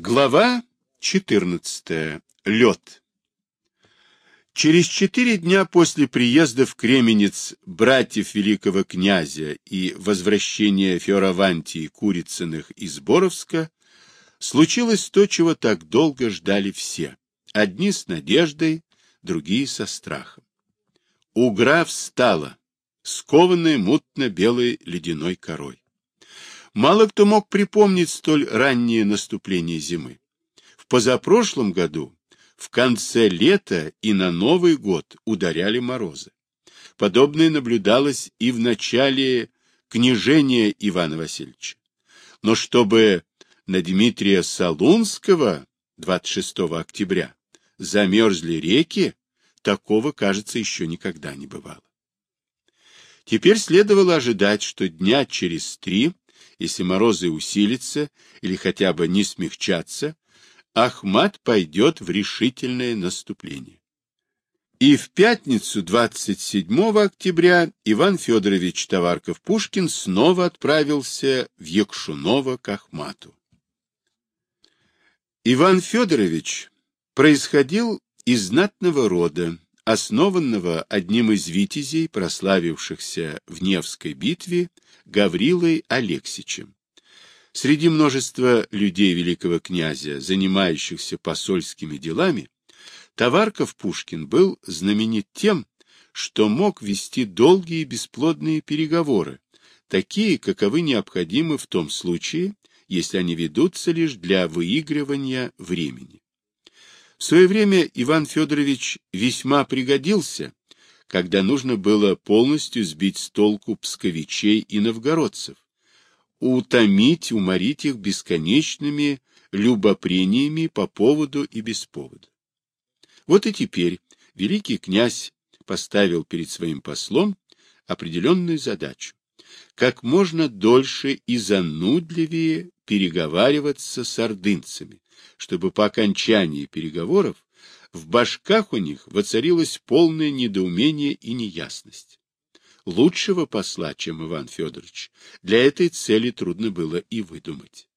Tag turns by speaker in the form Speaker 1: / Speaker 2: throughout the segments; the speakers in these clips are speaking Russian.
Speaker 1: Глава 14. Лед. Через четыре дня после приезда в Кременец братьев великого князя и возвращения Феоравантии Курицыных из Боровска случилось то, чего так долго ждали все. Одни с надеждой, другие со страхом. Угра встала, скованная мутно-белой ледяной корой. Мало кто мог припомнить столь раннее наступление зимы. В позапрошлом году, в конце лета и на Новый год ударяли морозы. Подобное наблюдалось и в начале княжения Ивана Васильевича. Но чтобы на Дмитрия Солунского 26 октября замерзли реки, такого, кажется, еще никогда не бывало. Теперь следовало ожидать, что дня через три если морозы усилятся или хотя бы не смягчатся, Ахмат пойдет в решительное наступление. И в пятницу 27 октября Иван Федорович Товарков-Пушкин снова отправился в Якшуново к Ахмату. Иван Федорович происходил из знатного рода, основанного одним из витязей, прославившихся в Невской битве, Гаврилой Алексичем. Среди множества людей великого князя, занимающихся посольскими делами, Товарков Пушкин был знаменит тем, что мог вести долгие бесплодные переговоры, такие, каковы необходимы в том случае, если они ведутся лишь для выигрывания времени. В свое время Иван Федорович весьма пригодился, когда нужно было полностью сбить с толку псковичей и новгородцев, утомить, уморить их бесконечными любопрениями по поводу и без повода. Вот и теперь великий князь поставил перед своим послом определенную задачу как можно дольше и занудливее переговариваться с ордынцами, чтобы по окончании переговоров в башках у них воцарилось полное недоумение и неясность. Лучшего посла, чем Иван Федорович, для этой цели трудно было и выдумать.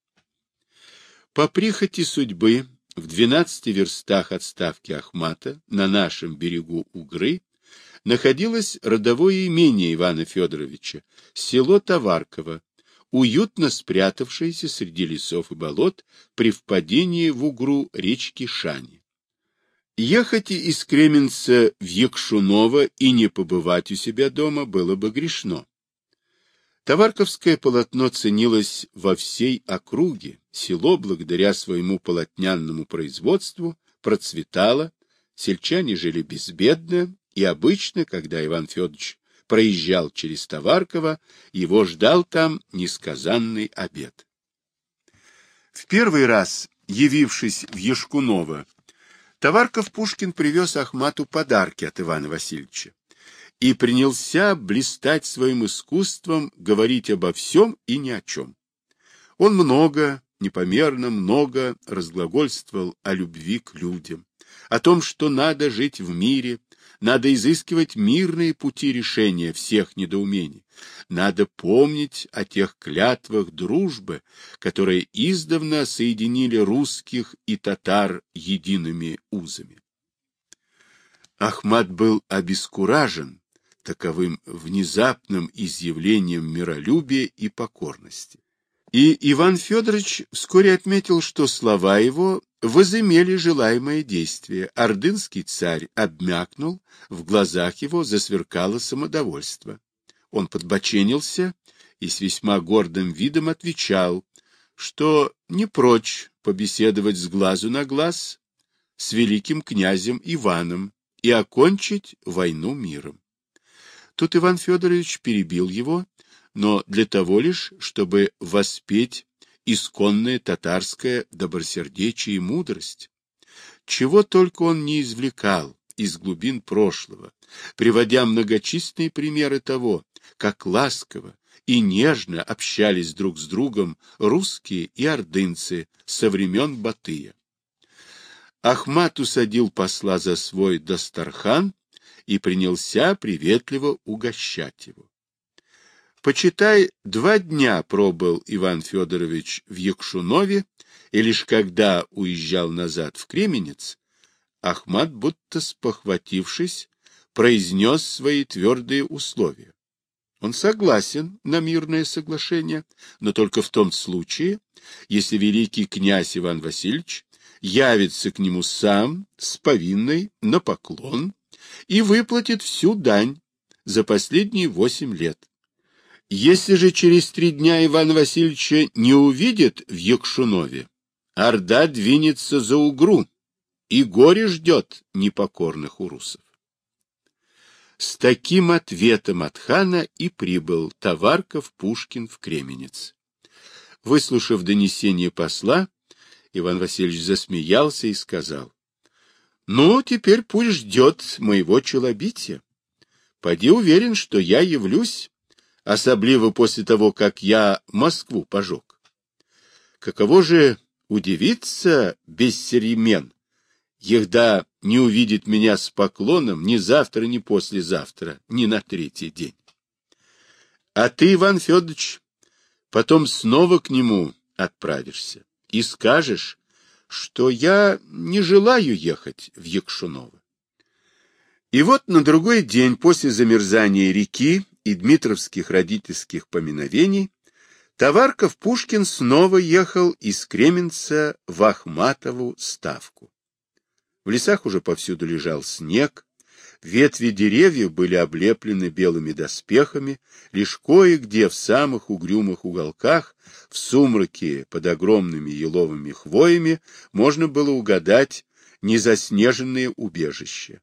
Speaker 1: По прихоти судьбы в двенадцати верстах от ставки Ахмата на нашем берегу Угры находилось родовое имение Ивана Федоровича, село Товарково, уютно спрятавшееся среди лесов и болот при впадении в угру речки Шани. Ехать из Кременца в Якшуново и не побывать у себя дома было бы грешно. Товарковское полотно ценилось во всей округе, село, благодаря своему полотняному производству, процветало, сельчане жили безбедно, и обычно, когда Иван Федорович проезжал через Товарково, его ждал там несказанный обед. В первый раз, явившись в Ешкуново, Товарков Пушкин привез Ахмату подарки от Ивана Васильевича и принялся блистать своим искусством говорить обо всем и ни о чем. Он много, непомерно много разглагольствовал о любви к людям, о том, что надо жить в мире, надо изыскивать мирные пути решения всех недоумений. Надо помнить о тех клятвах дружбы, которые издавна соединили русских и татар едиными узами. Ахмат был обескуражен таковым внезапным изъявлением миролюбия и покорности. И Иван Федорович вскоре отметил, что слова его возымели желаемое действие. Ордынский царь обмякнул, в глазах его засверкало самодовольство. Он подбоченился и с весьма гордым видом отвечал, что не прочь побеседовать с глазу на глаз с великим князем Иваном и окончить войну миром. Тут Иван Федорович перебил его но для того лишь, чтобы воспеть исконное татарское добросердечие и мудрость. Чего только он не извлекал из глубин прошлого, приводя многочисленные примеры того, как ласково и нежно общались друг с другом русские и ордынцы со времен Батыя. Ахмат усадил посла за свой дастархан и принялся приветливо угощать его. Почитай, два дня пробыл Иван Федорович в Якшунове, и лишь когда уезжал назад в Кременец, Ахмат, будто спохватившись, произнес свои твердые условия. Он согласен на мирное соглашение, но только в том случае, если великий князь Иван Васильевич явится к нему сам с повинной на поклон и выплатит всю дань за последние восемь лет. Если же через три дня Иван Васильевича не увидит в Якшунове, Орда двинется за Угру, и горе ждет непокорных урусов. С таким ответом от хана и прибыл Товарков Пушкин в Кременец. Выслушав донесение посла, Иван Васильевич засмеялся и сказал, — Ну, теперь пусть ждет моего челобития. Поди уверен, что я явлюсь, особливо после того, как я Москву пожег. Каково же удивиться без серемен, Егда не увидит меня с поклоном ни завтра, ни послезавтра, ни на третий день. А ты, Иван Федорович, потом снова к нему отправишься и скажешь, что я не желаю ехать в Якшуново. И вот на другой день после замерзания реки и дмитровских родительских поминовений Товарков Пушкин снова ехал из Кременца в Ахматову ставку. В лесах уже повсюду лежал снег, ветви деревьев были облеплены белыми доспехами, лишь кое-где в самых угрюмых уголках, в сумраке под огромными еловыми хвоями, можно было угадать незаснеженные убежища.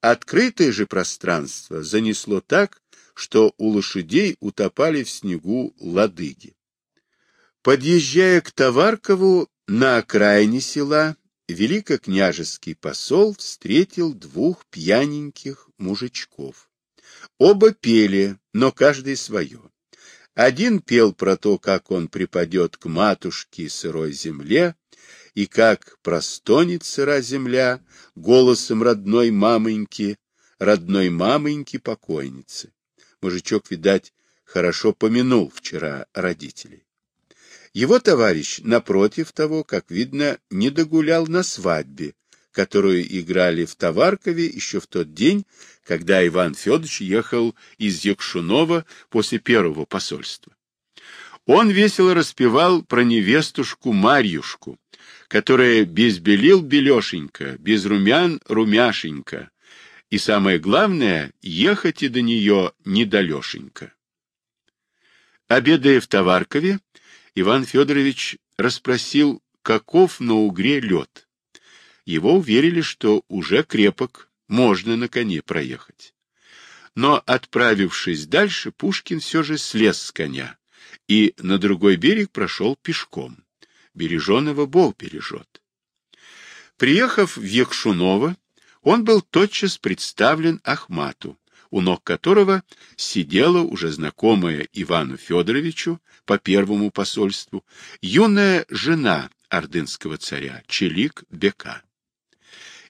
Speaker 1: Открытое же пространство занесло так, что у лошадей утопали в снегу ладыги. Подъезжая к Товаркову, на окраине села великокняжеский посол встретил двух пьяненьких мужичков. Оба пели, но каждый свое. Один пел про то, как он припадет к матушке сырой земле, и как простонет сыра земля голосом родной мамоньки, родной мамоньки покойницы. Мужичок, видать, хорошо помянул вчера родителей. Его товарищ, напротив того, как видно, не догулял на свадьбе, которую играли в Товаркове еще в тот день, когда Иван Федорович ехал из Якшунова после первого посольства. Он весело распевал про невестушку Марьюшку, которая без белил белешенька, без румян румяшенька, и самое главное, ехать и до нее недалешенько. Обедая в Товаркове, Иван Федорович расспросил, каков на Угре лед. Его уверили, что уже крепок, можно на коне проехать. Но, отправившись дальше, Пушкин все же слез с коня и на другой берег прошел пешком. Береженого Бог бережет. Приехав в Якшуново, он был тотчас представлен Ахмату, у ног которого сидела уже знакомая Ивану Федоровичу по первому посольству юная жена ордынского царя Челик Бека.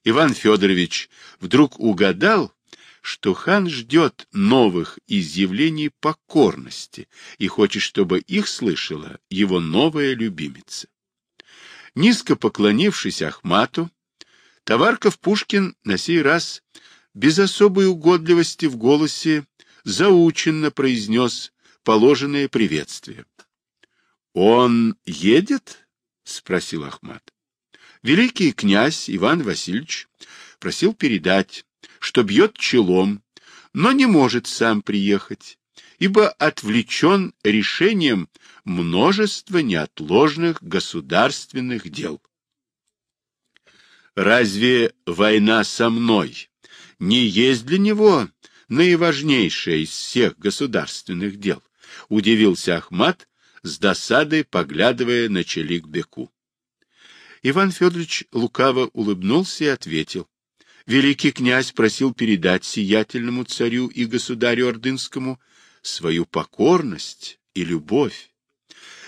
Speaker 1: Иван Федорович вдруг угадал, что хан ждет новых изъявлений покорности и хочет, чтобы их слышала его новая любимица. Низко поклонившись Ахмату, Товарков Пушкин на сей раз без особой угодливости в голосе заученно произнес положенное приветствие. — Он едет? — спросил Ахмат. Великий князь Иван Васильевич просил передать, что бьет челом, но не может сам приехать, ибо отвлечен решением множества неотложных государственных дел. Разве война со мной не есть для него наиважнейшее из всех государственных дел? Удивился Ахмат, с досадой поглядывая на Челик-Беку. Иван Федорович лукаво улыбнулся и ответил. Великий князь просил передать сиятельному царю и государю Ордынскому свою покорность и любовь.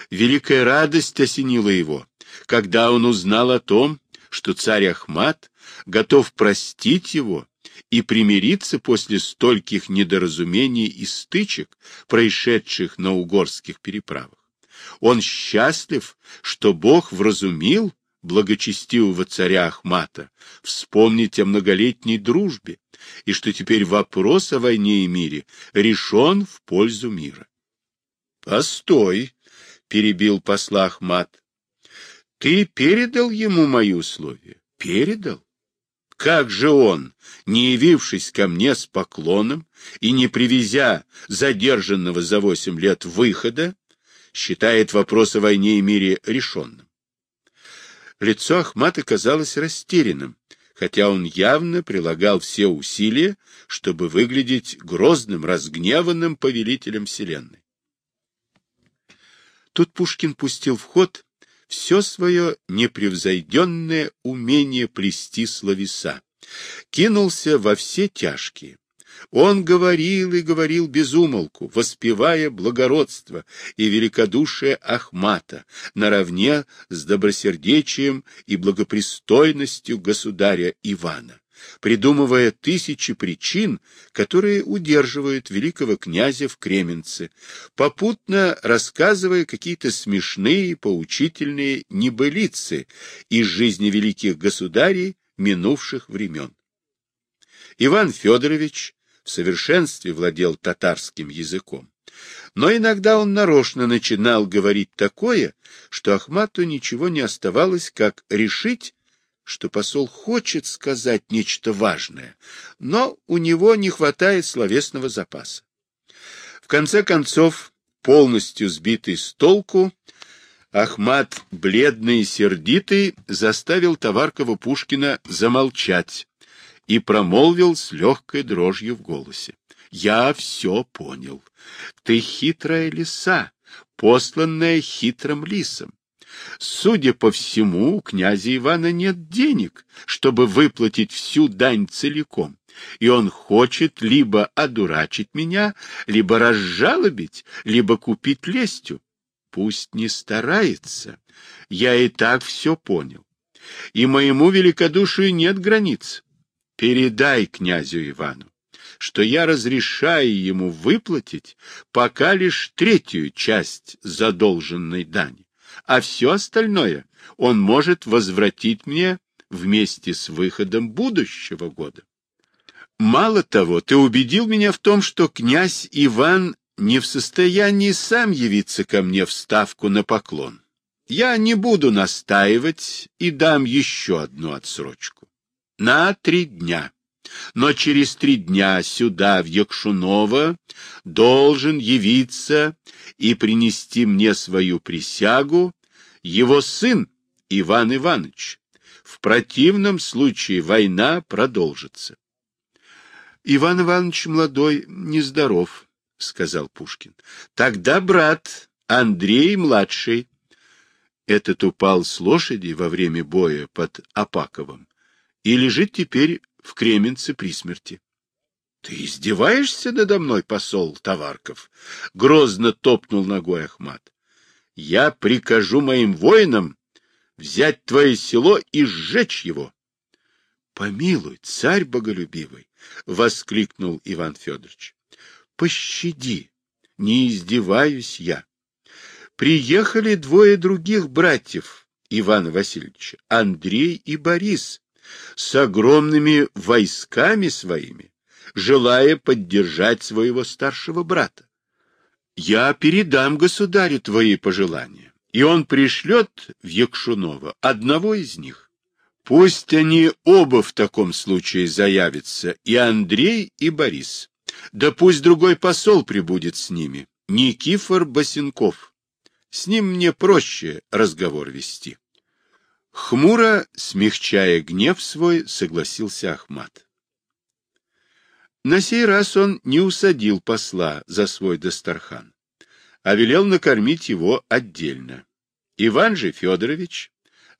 Speaker 1: Великая радость осенила его, когда он узнал о том, что царь Ахмат готов простить его и примириться после стольких недоразумений и стычек, происшедших на угорских переправах. Он счастлив, что Бог вразумил благочестивого царя Ахмата вспомнить о многолетней дружбе, и что теперь вопрос о войне и мире решен в пользу мира. — Постой, — перебил посла Ахмат, — ты передал ему мои условия? — Передал. Как же он, не явившись ко мне с поклоном и не привезя задержанного за восемь лет выхода, считает вопрос о войне и мире решенным? Лицо Ахмата казалось растерянным, хотя он явно прилагал все усилия, чтобы выглядеть грозным, разгневанным повелителем Вселенной. Тут Пушкин пустил в ход все свое непревзойденное умение плести словеса, кинулся во все тяжкие. Он говорил и говорил без умолку, воспевая благородство и великодушие Ахмата наравне с добросердечием и благопристойностью государя Ивана придумывая тысячи причин, которые удерживают великого князя в Кременце, попутно рассказывая какие-то смешные, поучительные небылицы из жизни великих государей минувших времен. Иван Федорович в совершенстве владел татарским языком, но иногда он нарочно начинал говорить такое, что Ахмату ничего не оставалось, как решить, что посол хочет сказать нечто важное, но у него не хватает словесного запаса. В конце концов, полностью сбитый с толку, Ахмат, бледный и сердитый, заставил Товаркова Пушкина замолчать и промолвил с легкой дрожью в голосе. — Я все понял. Ты хитрая лиса, посланная хитрым лисом. Судя по всему, у князя Ивана нет денег, чтобы выплатить всю дань целиком, и он хочет либо одурачить меня, либо разжалобить, либо купить лестью. Пусть не старается, я и так все понял. И моему великодушию нет границ. Передай князю Ивану, что я разрешаю ему выплатить пока лишь третью часть задолженной дани а все остальное он может возвратить мне вместе с выходом будущего года. Мало того, ты убедил меня в том, что князь Иван не в состоянии сам явиться ко мне в ставку на поклон. Я не буду настаивать и дам еще одну отсрочку. На три дня. Но через три дня сюда, в Якшуново, должен явиться и принести мне свою присягу его сын Иван Иванович. В противном случае война продолжится. Иван Иванович молодой нездоров, — сказал Пушкин. Тогда брат Андрей младший. Этот упал с лошади во время боя под Апаковым и лежит теперь в Кременце при смерти. — Ты издеваешься надо мной, посол Товарков? — грозно топнул ногой Ахмат. — Я прикажу моим воинам взять твое село и сжечь его. — Помилуй, царь боголюбивый! — воскликнул Иван Федорович. — Пощади, не издеваюсь я. Приехали двое других братьев Ивана Васильевича, Андрей и Борис, с огромными войсками своими желая поддержать своего старшего брата. Я передам государю твои пожелания, и он пришлет в Якшунова одного из них. Пусть они оба в таком случае заявятся, и Андрей, и Борис. Да пусть другой посол прибудет с ними, Никифор Басенков. С ним мне проще разговор вести. Хмуро, смягчая гнев свой, согласился Ахмат. На сей раз он не усадил посла за свой дастархан, а велел накормить его отдельно. Иван же Федорович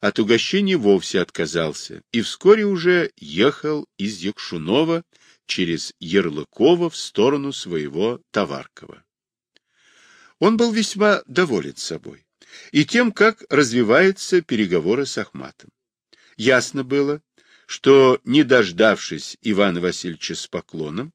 Speaker 1: от угощения вовсе отказался и вскоре уже ехал из Якшунова через Ярлыкова в сторону своего Товаркова. Он был весьма доволен собой и тем, как развиваются переговоры с Ахматом. Ясно было, что, не дождавшись Ивана Васильевича с поклоном,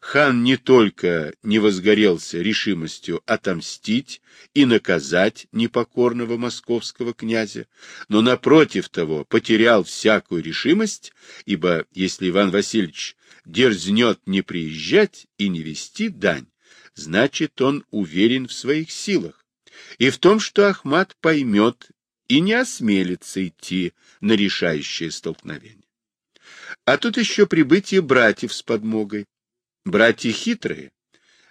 Speaker 1: хан не только не возгорелся решимостью отомстить и наказать непокорного московского князя, но, напротив того, потерял всякую решимость, ибо если Иван Васильевич дерзнет не приезжать и не вести дань, значит, он уверен в своих силах и в том, что Ахмат поймет и не осмелится идти на решающее столкновение. А тут еще прибытие братьев с подмогой. Братья хитрые.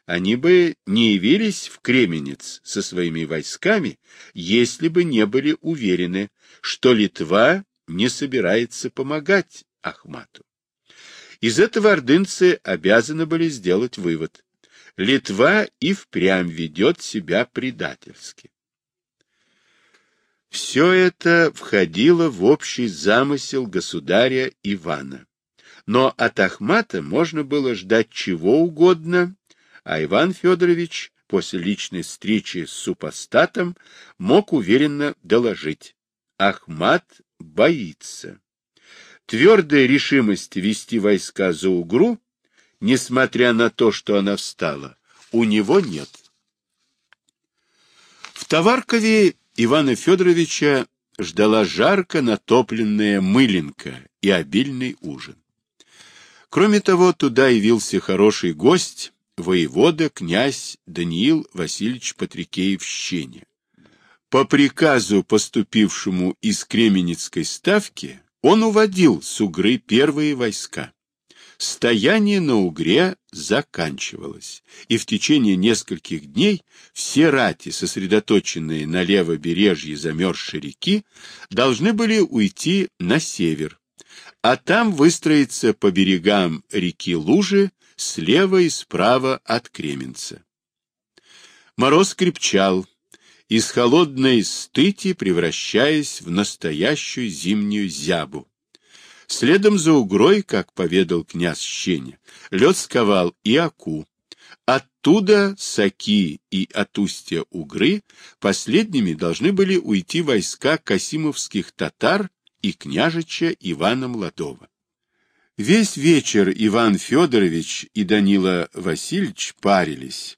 Speaker 1: Они бы не явились в Кременец со своими войсками, если бы не были уверены, что Литва не собирается помогать Ахмату. Из этого ордынцы обязаны были сделать вывод. Литва и впрямь ведет себя предательски. Все это входило в общий замысел государя Ивана. Но от Ахмата можно было ждать чего угодно, а Иван Федорович после личной встречи с супостатом мог уверенно доложить. Ахмат боится. Твердая решимость вести войска за Угру, несмотря на то, что она встала, у него нет. В Товаркове Ивана Федоровича ждала жарко натопленная мыленка и обильный ужин. Кроме того, туда явился хороший гость, воевода, князь Даниил Васильевич Патрикеев-Щеня. По приказу, поступившему из Кременецкой ставки, он уводил с Угры первые войска. Стояние на Угре заканчивалось, и в течение нескольких дней все рати, сосредоточенные на левобережье замерзшей реки, должны были уйти на север, а там выстроиться по берегам реки Лужи слева и справа от Кременца. Мороз крепчал, из холодной стыти превращаясь в настоящую зимнюю зябу. Следом за угрой, как поведал князь Щеня, лед сковал и Аку. Оттуда Саки и от устья Угры последними должны были уйти войска касимовских татар и княжича Ивана Младова. Весь вечер Иван Федорович и Данила Васильевич парились.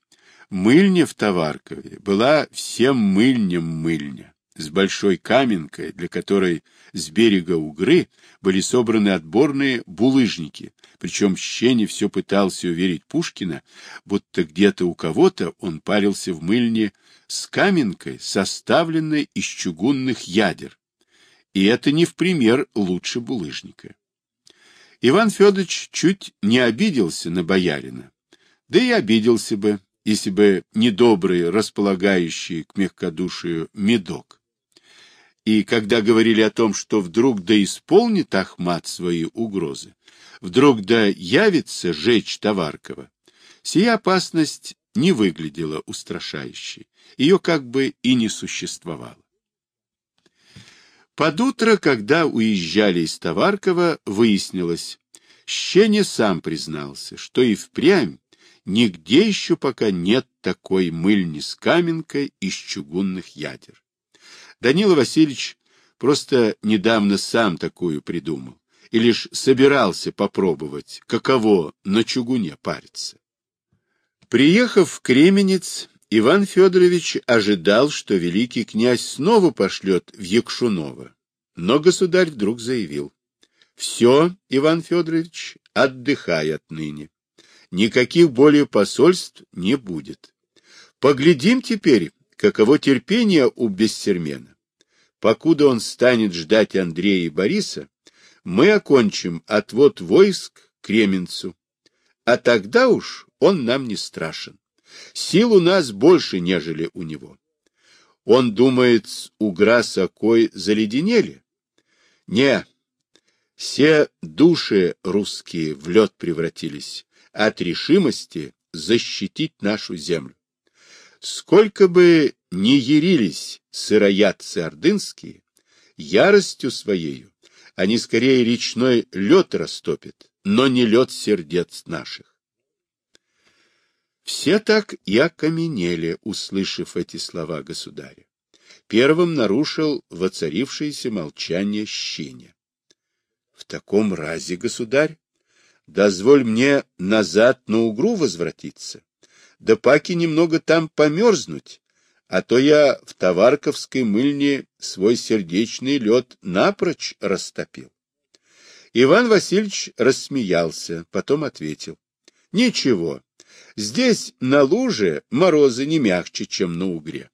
Speaker 1: Мыльня в Товаркове была всем мыльнем мыльня с большой каменкой, для которой с берега Угры были собраны отборные булыжники, причем Щеня все пытался уверить Пушкина, будто где-то у кого-то он парился в мыльне с каменкой, составленной из чугунных ядер. И это не в пример лучше булыжника. Иван Федорович чуть не обиделся на боярина, да и обиделся бы, если бы недобрый, располагающий к мягкодушию медок. И когда говорили о том, что вдруг да исполнит Ахмат свои угрозы, вдруг да явится жечь Товаркова, сия опасность не выглядела устрашающей, ее как бы и не существовало. Под утро, когда уезжали из Товаркова, выяснилось, Щеня сам признался, что и впрямь нигде еще пока нет такой мыльни с каменкой из чугунных ядер. Данила Васильевич просто недавно сам такую придумал и лишь собирался попробовать, каково на чугуне париться. Приехав в Кременец, Иван Федорович ожидал, что великий князь снова пошлет в Якшунова, но государь вдруг заявил, «Все, Иван Федорович, отдыхай отныне. Никаких более посольств не будет. Поглядим теперь, каково терпение у Бессермена. Покуда он станет ждать Андрея и Бориса, мы окончим отвод войск к Кременцу. А тогда уж он нам не страшен. Сил у нас больше, нежели у него. Он думает, угра сокой заледенели? Не, все души русские в лед превратились от решимости защитить нашу землю. Сколько бы ни ярились сыроядцы ордынские, яростью своею они скорее речной лед растопят, но не лед сердец наших. Все так и окаменели, услышав эти слова государя. Первым нарушил воцарившееся молчание щеня. В таком разе, государь, дозволь мне назад на угру возвратиться, да паки немного там померзнуть, а то я в Товарковской мыльне свой сердечный лед напрочь растопил. Иван Васильевич рассмеялся, потом ответил. — Ничего, здесь на луже морозы не мягче, чем на угре.